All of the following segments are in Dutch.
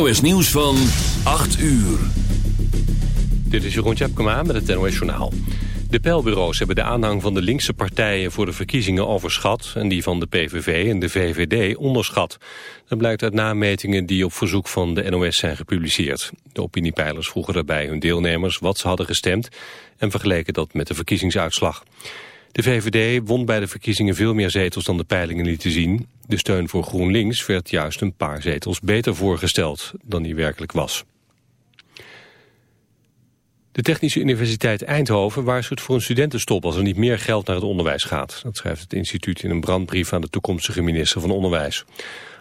NOS Nieuws van 8 uur. Dit is Jeroen Tjepkema met het NOS Journaal. De peilbureaus hebben de aanhang van de linkse partijen voor de verkiezingen overschat... en die van de PVV en de VVD onderschat. Dat blijkt uit nametingen die op verzoek van de NOS zijn gepubliceerd. De opiniepeilers vroegen daarbij hun deelnemers wat ze hadden gestemd... en vergeleken dat met de verkiezingsuitslag. De VVD won bij de verkiezingen veel meer zetels dan de peilingen lieten zien. De steun voor GroenLinks werd juist een paar zetels beter voorgesteld dan die werkelijk was. De Technische Universiteit Eindhoven waarschuwt voor een studentenstop als er niet meer geld naar het onderwijs gaat. Dat schrijft het instituut in een brandbrief aan de toekomstige minister van Onderwijs.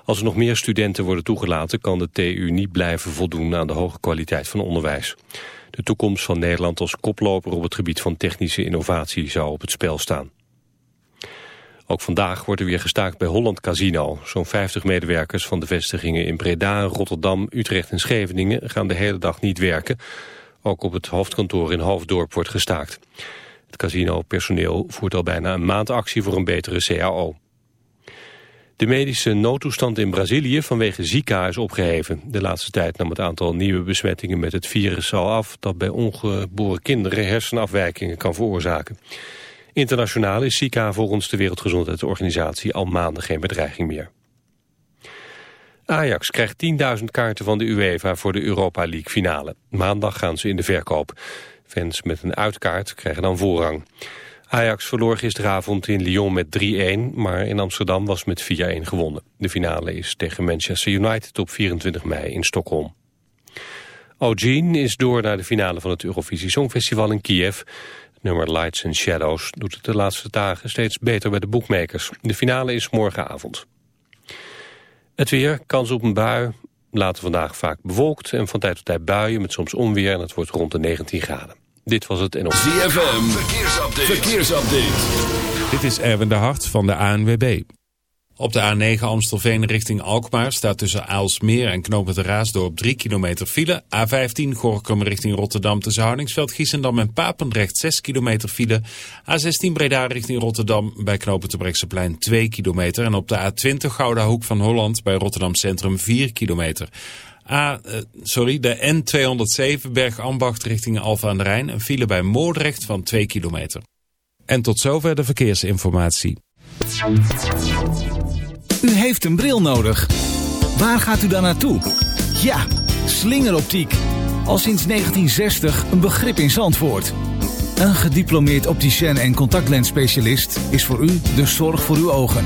Als er nog meer studenten worden toegelaten kan de TU niet blijven voldoen aan de hoge kwaliteit van onderwijs. De toekomst van Nederland als koploper op het gebied van technische innovatie zou op het spel staan. Ook vandaag wordt er weer gestaakt bij Holland Casino. Zo'n 50 medewerkers van de vestigingen in Breda, Rotterdam, Utrecht en Scheveningen gaan de hele dag niet werken. Ook op het hoofdkantoor in Hoofddorp wordt gestaakt. Het casino-personeel voert al bijna een maand actie voor een betere CAO. De medische noodtoestand in Brazilië vanwege Zika is opgeheven. De laatste tijd nam het aantal nieuwe besmettingen met het virus al af... dat bij ongeboren kinderen hersenafwijkingen kan veroorzaken. Internationaal is Zika volgens de Wereldgezondheidsorganisatie al maanden geen bedreiging meer. Ajax krijgt 10.000 kaarten van de UEFA voor de Europa League finale. Maandag gaan ze in de verkoop. Fans met een uitkaart krijgen dan voorrang. Ajax verloor gisteravond in Lyon met 3-1, maar in Amsterdam was met 4-1 gewonnen. De finale is tegen Manchester United op 24 mei in Stockholm. Eugene is door naar de finale van het Eurovisie Songfestival in Kiev. Nummer Lights and Shadows doet het de laatste dagen steeds beter bij de boekmakers. De finale is morgenavond. Het weer, kans op een bui, later vandaag vaak bewolkt... en van tijd tot tijd buien met soms onweer en het wordt rond de 19 graden. Dit was het NOS. ZFM, verkeersupdate. verkeersupdate. Dit is Erwin de Hart van de ANWB. Op de A9 Amstelveen richting Alkmaar staat tussen Aalsmeer en Knoop het Raasdorp 3 kilometer file. A15 Gorkum richting Rotterdam tussen Hardingsveld, Giesendam en Papendrecht 6 kilometer file. A16 Breda richting Rotterdam bij Knoop het Brechtseplein 2 kilometer. En op de A20 Gouda Hoek van Holland bij Rotterdam Centrum 4 kilometer. A, uh, sorry, de N207 Bergambacht richting Alfa aan de Rijn. Een file bij Moordrecht van 2 kilometer. En tot zover de verkeersinformatie. U heeft een bril nodig. Waar gaat u dan naartoe? Ja, slingeroptiek. Al sinds 1960 een begrip in Zandvoort. Een gediplomeerd opticien en contactlensspecialist is voor u de zorg voor uw ogen.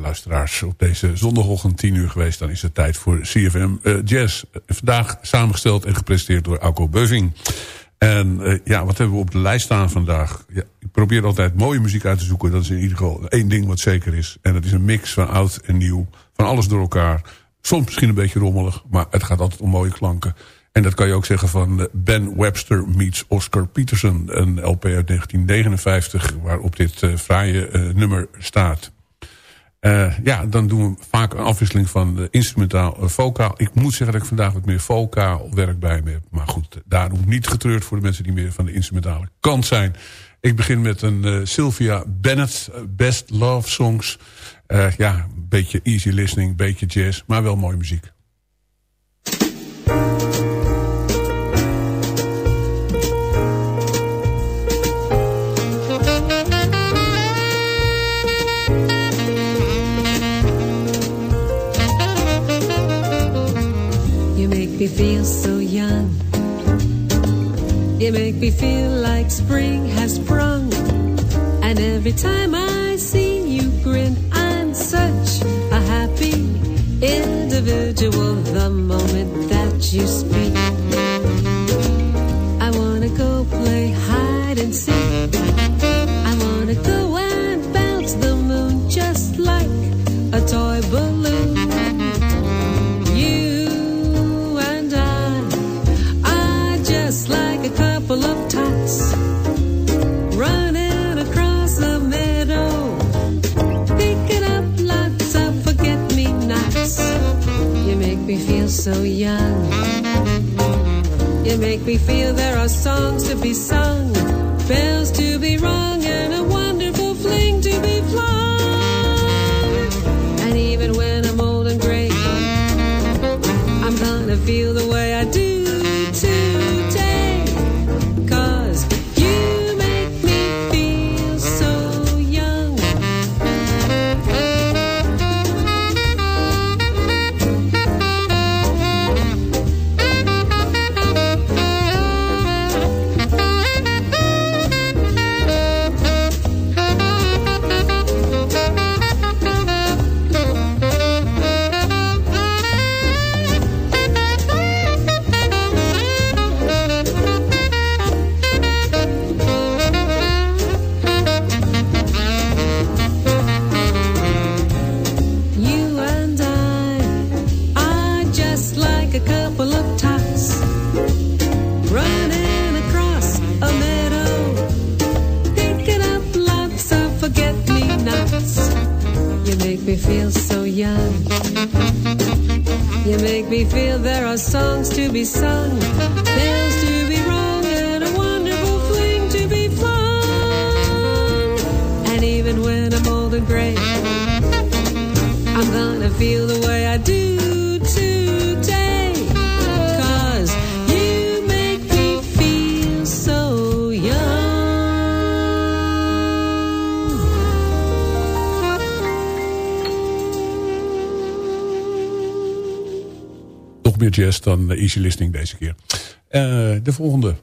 Luisteraars. Op deze zondagochtend 10 uur geweest. Dan is het tijd voor CFM uh, Jazz. vandaag samengesteld en gepresenteerd door Alco Beuving. En uh, ja, wat hebben we op de lijst staan vandaag? Ja, ik probeer altijd mooie muziek uit te zoeken. Dat is in ieder geval één ding wat zeker is. En dat is een mix van oud en nieuw. Van alles door elkaar. Soms misschien een beetje rommelig. Maar het gaat altijd om mooie klanken. En dat kan je ook zeggen van eh, Ben Webster meets Oscar Peterson. Een LP uit 1959 waarop dit fraaie nummer staat. Uh, ja, dan doen we vaak een afwisseling van instrumentaal uh, vocaal. Ik moet zeggen dat ik vandaag wat meer vocaal werk bij me heb. Maar goed, daarom niet getreurd voor de mensen die meer van de instrumentale kant zijn. Ik begin met een uh, Sylvia Bennett, Best Love Songs. ja, een beetje easy listening, beetje jazz, maar wel mooie muziek. Me feel so young. You make me feel like spring has sprung. And every time I see you grin, I'm such a happy individual the moment that you speak. I wanna go play hide and seek. So young. You make me feel there are songs to be sung, bells to be rung, listening deze keer. Uh, de volgende.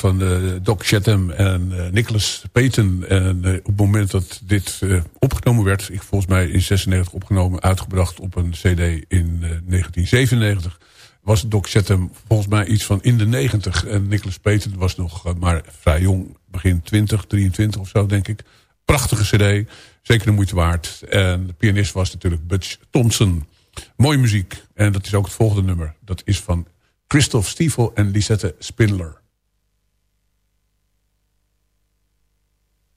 Van uh, Doc Chatham en uh, Nicholas Payton. En uh, op het moment dat dit opgenomen werd... ik volgens mij in 96 opgenomen, uitgebracht op een cd in 1997... was Doc Chatham volgens mij iets van in de 90. En Nicholas Payton was nog maar vrij jong, begin 20, 23 of zo denk ik. Prachtige cd, zeker de moeite waard. En de pianist was natuurlijk Butch Thompson. Mooie muziek. En dat is ook het volgende nummer. Dat is van Christoph Stiefel en Lisette Spindler.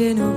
mooie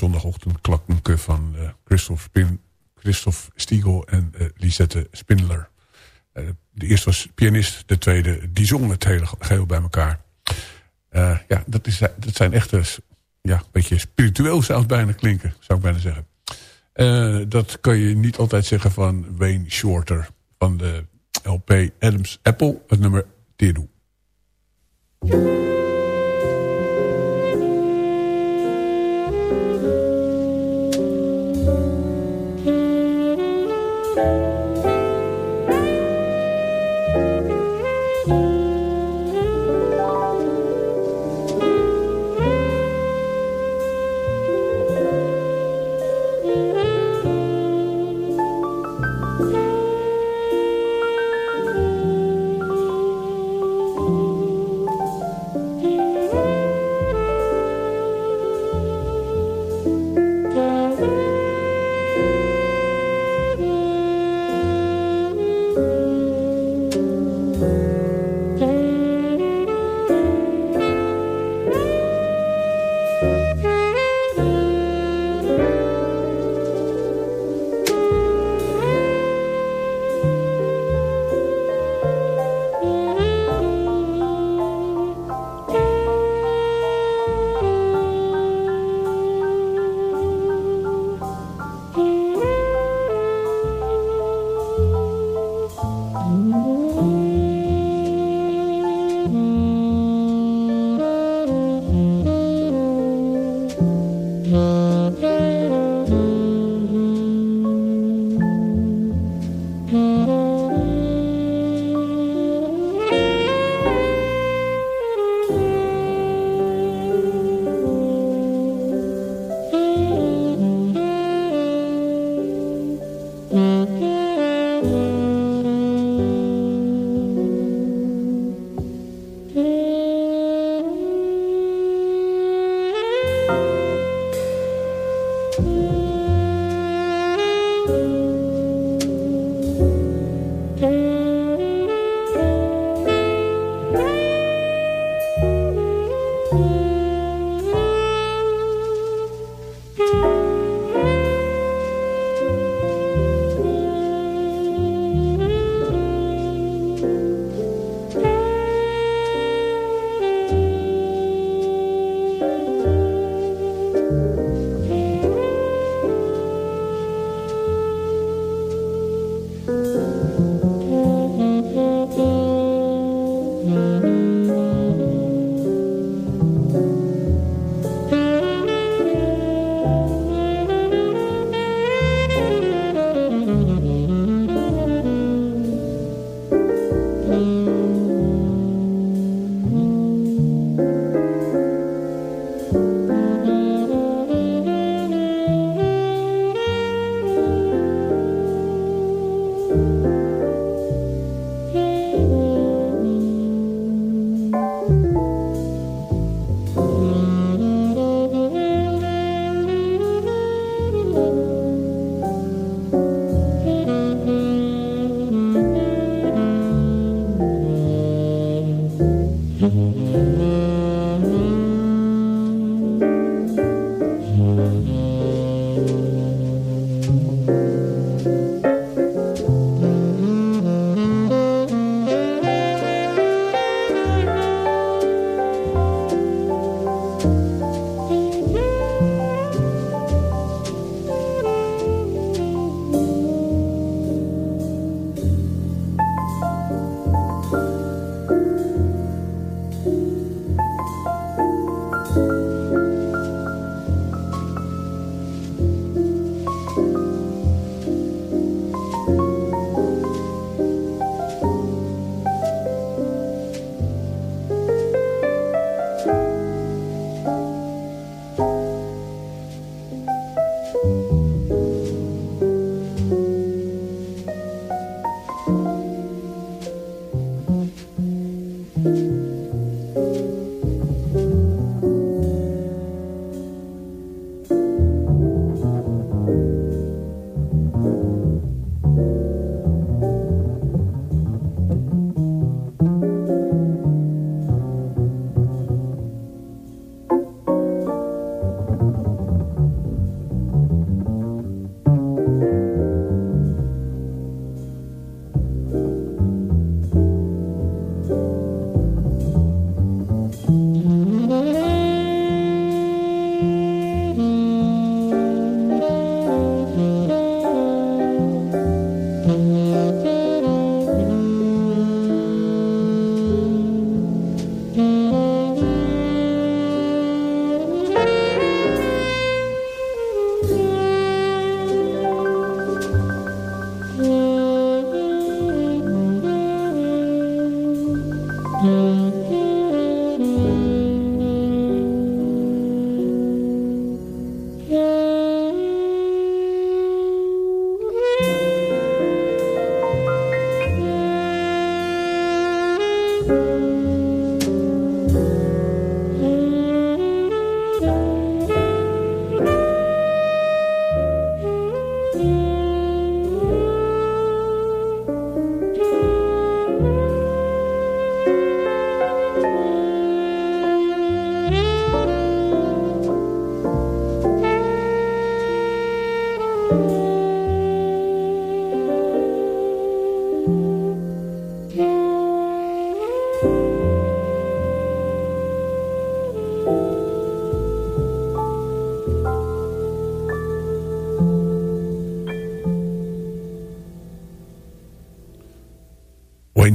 zondagochtend klanken van Christophe, Spin, Christophe Stiegel en uh, Lisette Spindler. Uh, de eerste was pianist, de tweede die zong het hele geheel bij elkaar. ja, dat, is, dat zijn echte, ja, een beetje spiritueel zou het bijna klinken, zou ik bijna zeggen. dat kan je niet altijd zeggen van Wayne Shorter van de LP Adams Apple, het nummer Teru.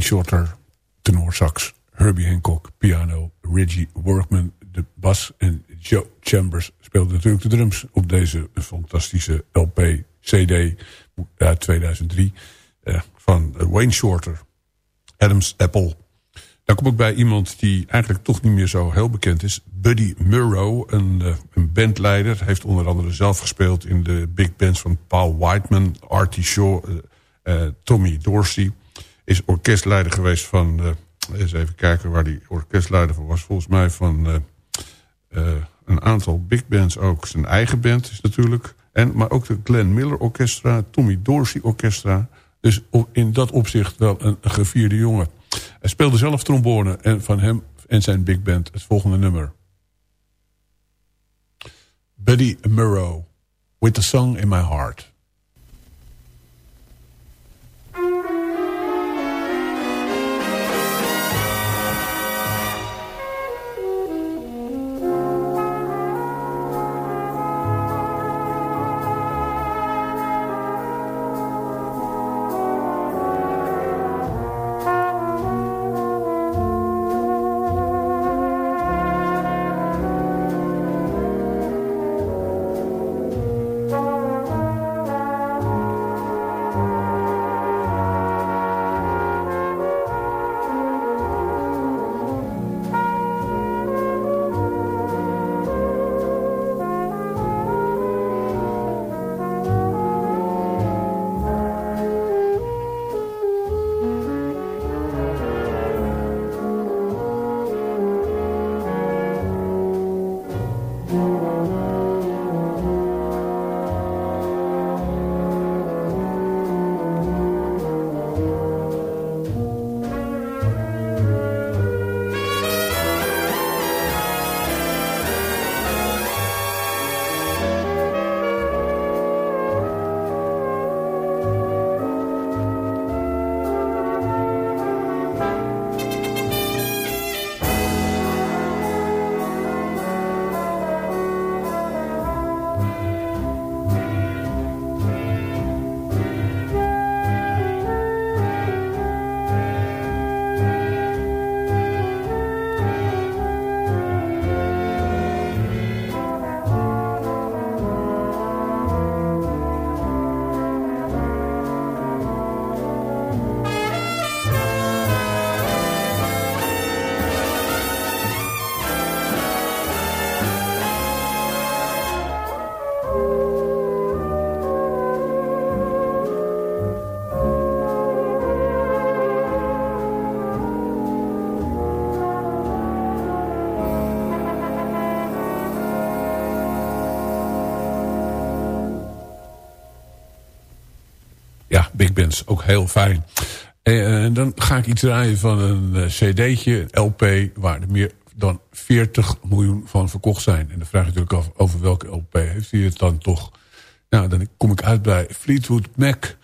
Shorter, tenorsax. Herbie Hancock, piano. Reggie Workman, de bas. En Joe Chambers speelde natuurlijk de drums op deze fantastische LP, CD uit 2003 eh, van Wayne Shorter. Adams Apple. Dan kom ik bij iemand die eigenlijk toch niet meer zo heel bekend is. Buddy Murrow, een, uh, een bandleider. Heeft onder andere zelf gespeeld in de big bands van Paul Whiteman, Artie Shaw, uh, Tommy Dorsey. Is orkestleider geweest van... Uh, eens even kijken waar die orkestleider van was. Volgens mij van een aantal big bands ook. Zijn eigen band is natuurlijk. En, maar ook de Glenn Miller Orchestra, Tommy Dorsey Orchestra. Dus in dat opzicht wel een gevierde jongen. Hij speelde zelf trombone en van hem en zijn big band het volgende nummer. Buddy Murrow, With the Song in My Heart. Bands, ook heel fijn. En dan ga ik iets draaien van een eh, cd'tje, een LP... waar er meer dan 40 miljoen van verkocht zijn. En dan vraag je natuurlijk af over welke LP heeft hij het dan toch. Nou, dan kom ik uit bij Fleetwood Mac...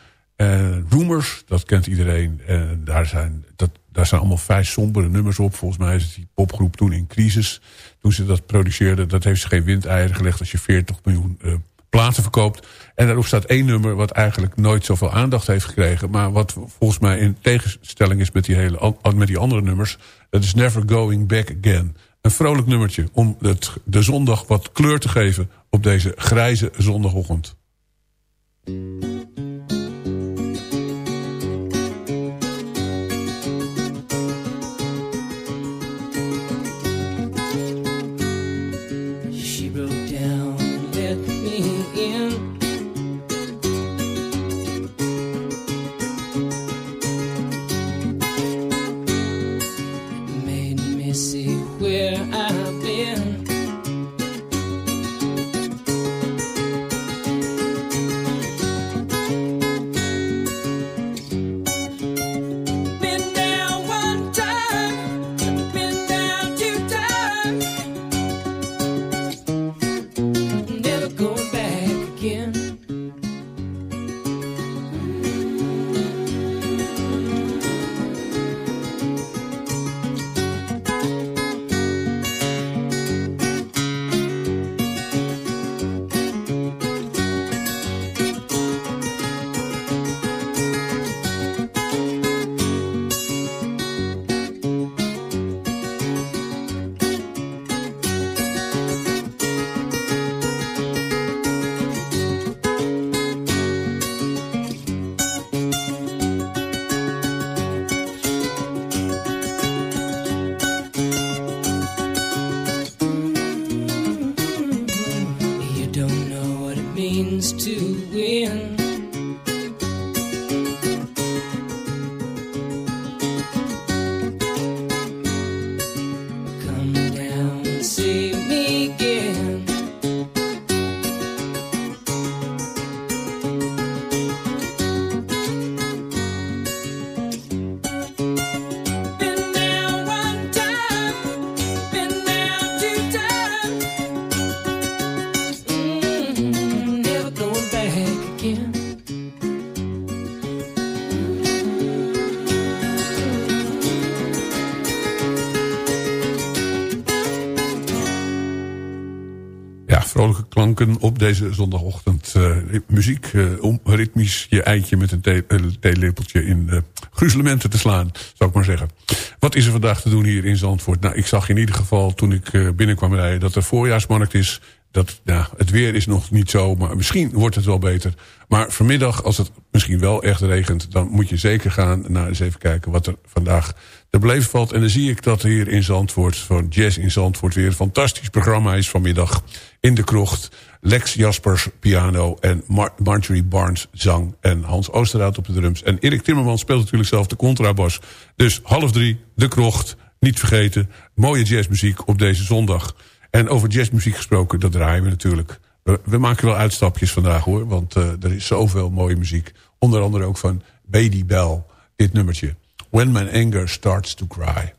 Rumors, dat kent iedereen. En daar zijn, dat, daar zijn allemaal vrij sombere nummers op. Volgens mij is die popgroep toen in crisis. Toen ze dat produceerden, dat heeft ze geen windeieren gelegd... als je 40 miljoen uh, platen verkoopt. En daarop staat één nummer wat eigenlijk nooit zoveel aandacht heeft gekregen. Maar wat volgens mij in tegenstelling is met die, hele, met die andere nummers. Dat is Never Going Back Again. Een vrolijk nummertje om het, de zondag wat kleur te geven op deze grijze zondagochtend. Op deze zondagochtend. Uh, muziek, uh, om ritmisch je eitje met een thee, theelepeltje in uh, gruzelementen te slaan, zou ik maar zeggen. Wat is er vandaag te doen hier in Zandvoort? Nou, ik zag in ieder geval toen ik binnenkwam rijden dat er voorjaarsmarkt is. Dat, ja, het weer is nog niet zo, maar misschien wordt het wel beter. Maar vanmiddag, als het misschien wel echt regent... dan moet je zeker gaan naar eens even kijken wat er vandaag te beleven valt. En dan zie ik dat hier in Zandvoort, van Jazz in Zandvoort... weer een fantastisch programma is vanmiddag in de krocht. Lex Jaspers piano en Mar Marjorie Barnes zang... en Hans Oosterhout op de drums. En Erik Timmerman speelt natuurlijk zelf de contrabas. Dus half drie, de krocht, niet vergeten. Mooie jazzmuziek op deze zondag... En over jazzmuziek gesproken, dat draaien we natuurlijk. We, maken wel uitstapjes vandaag hoor, want uh, er is zoveel mooie muziek. Onder andere ook van Baby Bell, dit nummertje. When my anger starts to cry.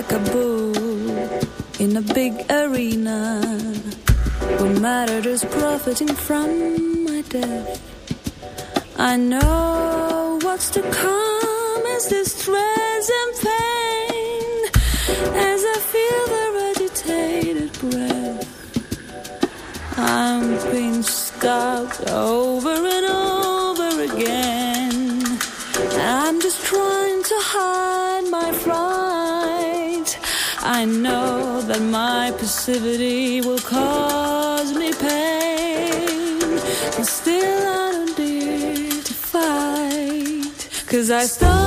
Like a bull in a big arena. What mattered is profiting from my death. I know what's to come is distress and pain out over and over again. I'm just trying to hide my fright. I know that my passivity will cause me pain. But still I don't dare to fight. Cause I start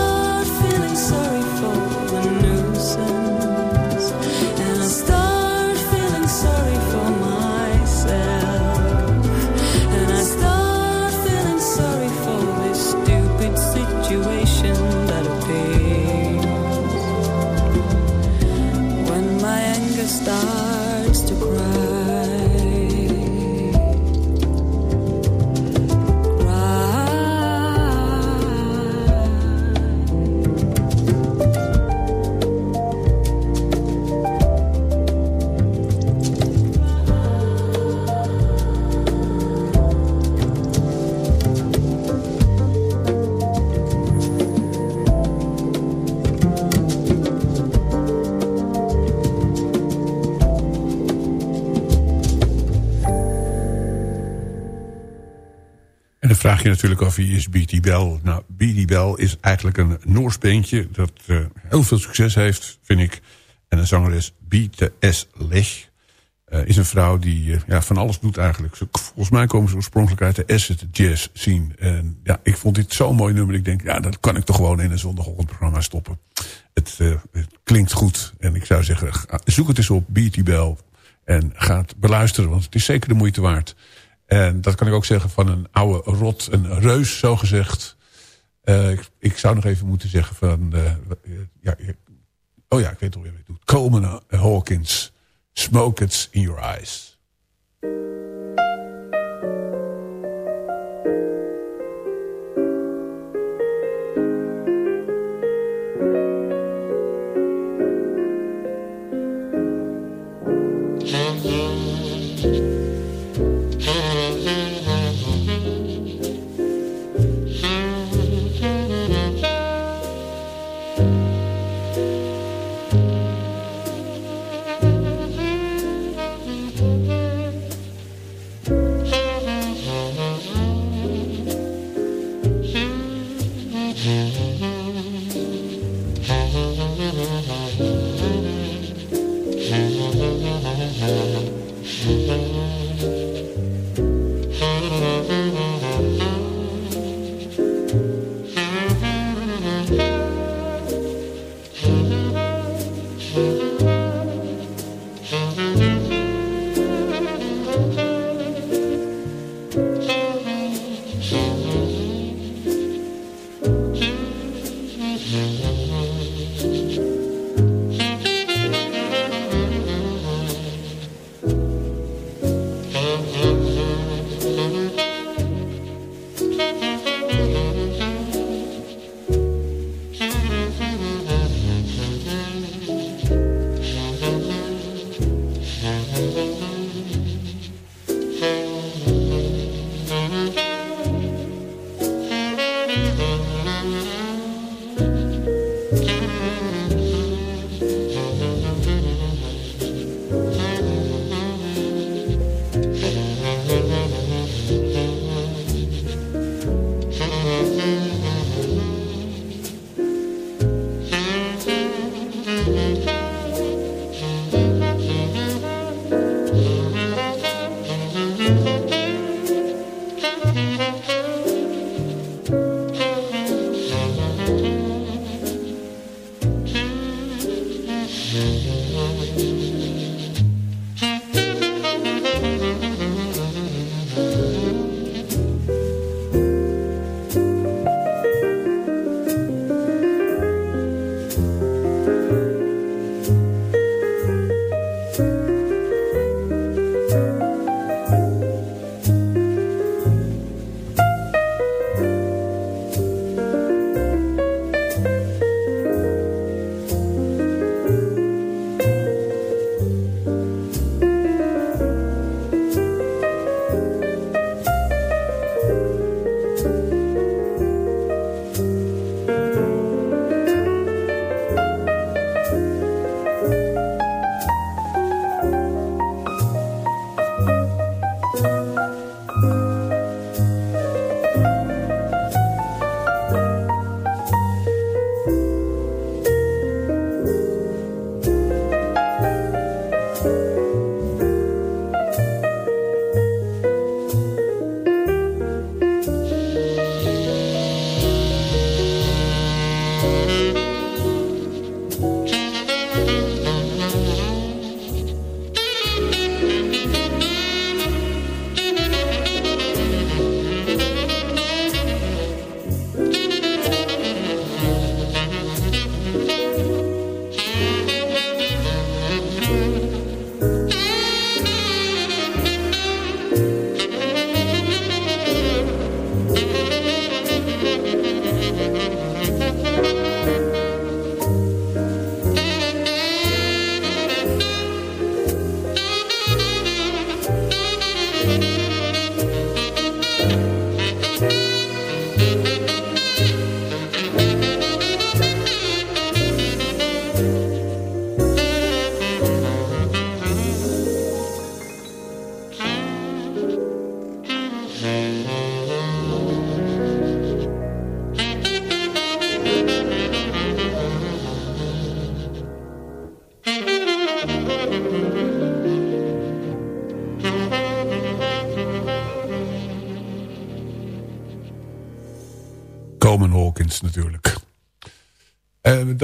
En dan vraag je natuurlijk af wie is Beatty Bell. Nou, Beatty Bell is eigenlijk een Noors beentje dat eh, heel veel succes heeft, vind ik. En de zangeres Biete S. Lech eh, is een vrouw die eh, ja, van alles doet eigenlijk. Volgens mij komen ze oorspronkelijk uit de acid jazz scene. En ja, ik vond dit zo'n mooi nummer. Ik denk, ja, dat kan ik toch gewoon in een zondagochtendprogramma stoppen. Het, klinkt goed. En ik zou zeggen, zoek het eens op, Beatty Bell. En ga het beluisteren, want het is zeker de moeite waard. En dat kan ik ook zeggen van een oude rot, een reus, zo gezegd. Eh, ik, ik zou nog even moeten zeggen van... eh, ja, oh ja, ik weet alweer wat doet. Coleman Hawkins, Smoke It's in Your Eyes.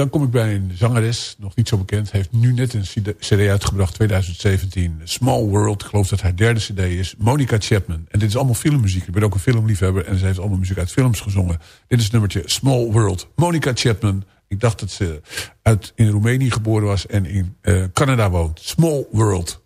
Dan kom ik bij een zangeres, nog niet zo bekend. Heeft nu net een cd uitgebracht, 2017. Small World, ik geloof dat haar derde cd is. Monica Chapman. En dit is allemaal filmmuziek. Ik ben ook een filmliefhebber en ze heeft allemaal muziek uit films gezongen. Dit is het nummertje Small World. Monica Chapman. Ik dacht dat ze uit, in Roemenië geboren was en in uh, Canada woont. Small World.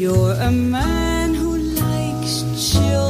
You're a man who likes children.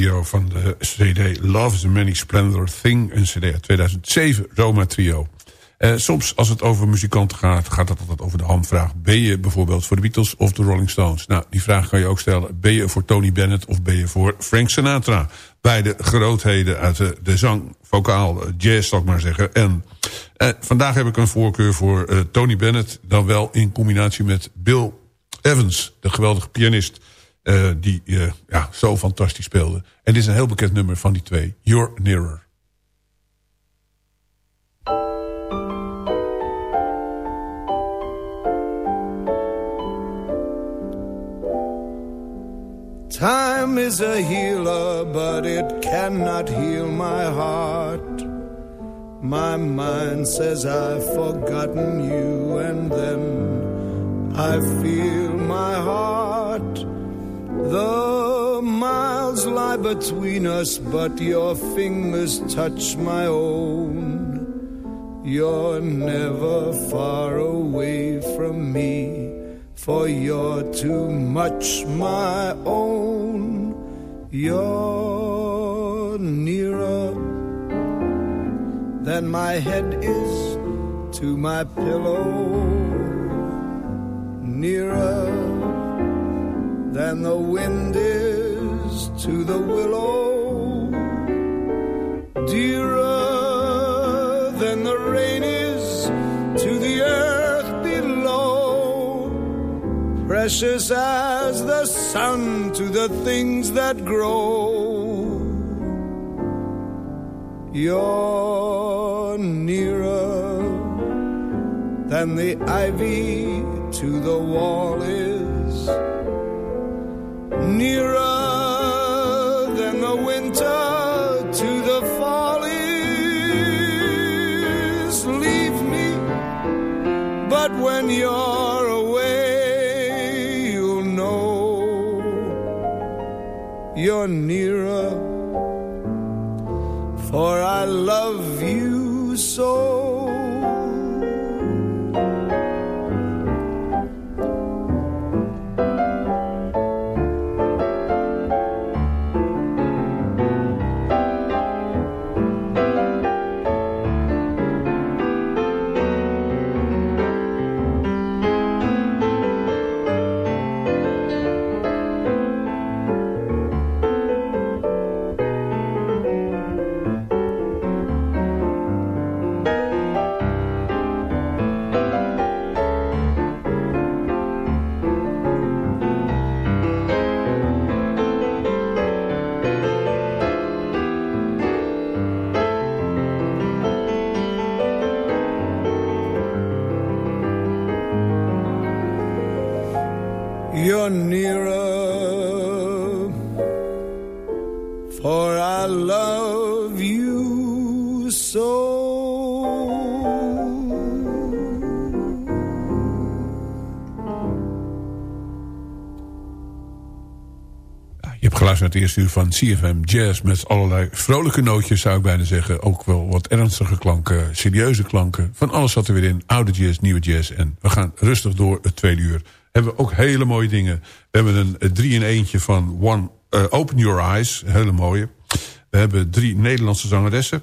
Trio van de CD Love is a Many Splendor Thing. Een CD uit 2007, Roma Trio. Eh, soms als het over muzikanten gaat, gaat het altijd over de handvraag. Ben je bijvoorbeeld voor de Beatles of de Rolling Stones? Nou, die vraag kan je ook stellen. Ben je voor Tony Bennett of ben je voor Frank Sinatra? Beide grootheden uit de, zang, vocaal, eh, jazz zal ik maar zeggen. En eh, vandaag heb ik een voorkeur voor Tony Bennett. Dan wel in combinatie met Bill Evans, de geweldige pianist... eh, die eh, ja, zo fantastisch speelde. En dit is een heel bekend nummer van die twee. You're Nearer. Time is a healer, but it cannot heal my heart. My mind says I've forgotten you, and then I feel my heart. The miles lie between us, but your fingers touch my own. You're never far away from me for you're too much my own. You're nearer than my head is to my pillow, nearer than the wind is to the willow, dearer than the rain is to the earth below. Precious as the sun to the things that grow. You're nearer than the ivy to the wall is, nearer than the winter to the fall is. Leave me, but when you're away, you'll know you're nearer. For I love het eerste uur van CFM Jazz... met allerlei vrolijke nootjes, zou ik bijna zeggen. Ook wel wat ernstige klanken, serieuze klanken. Van alles zat er weer in. Oude jazz, nieuwe jazz. En we gaan rustig door het tweede uur. Hebben we ook hele mooie dingen. We hebben een eh, drie in eentje van One, eh, Open Your Eyes. Hele mooie. We hebben drie Nederlandse zangeressen.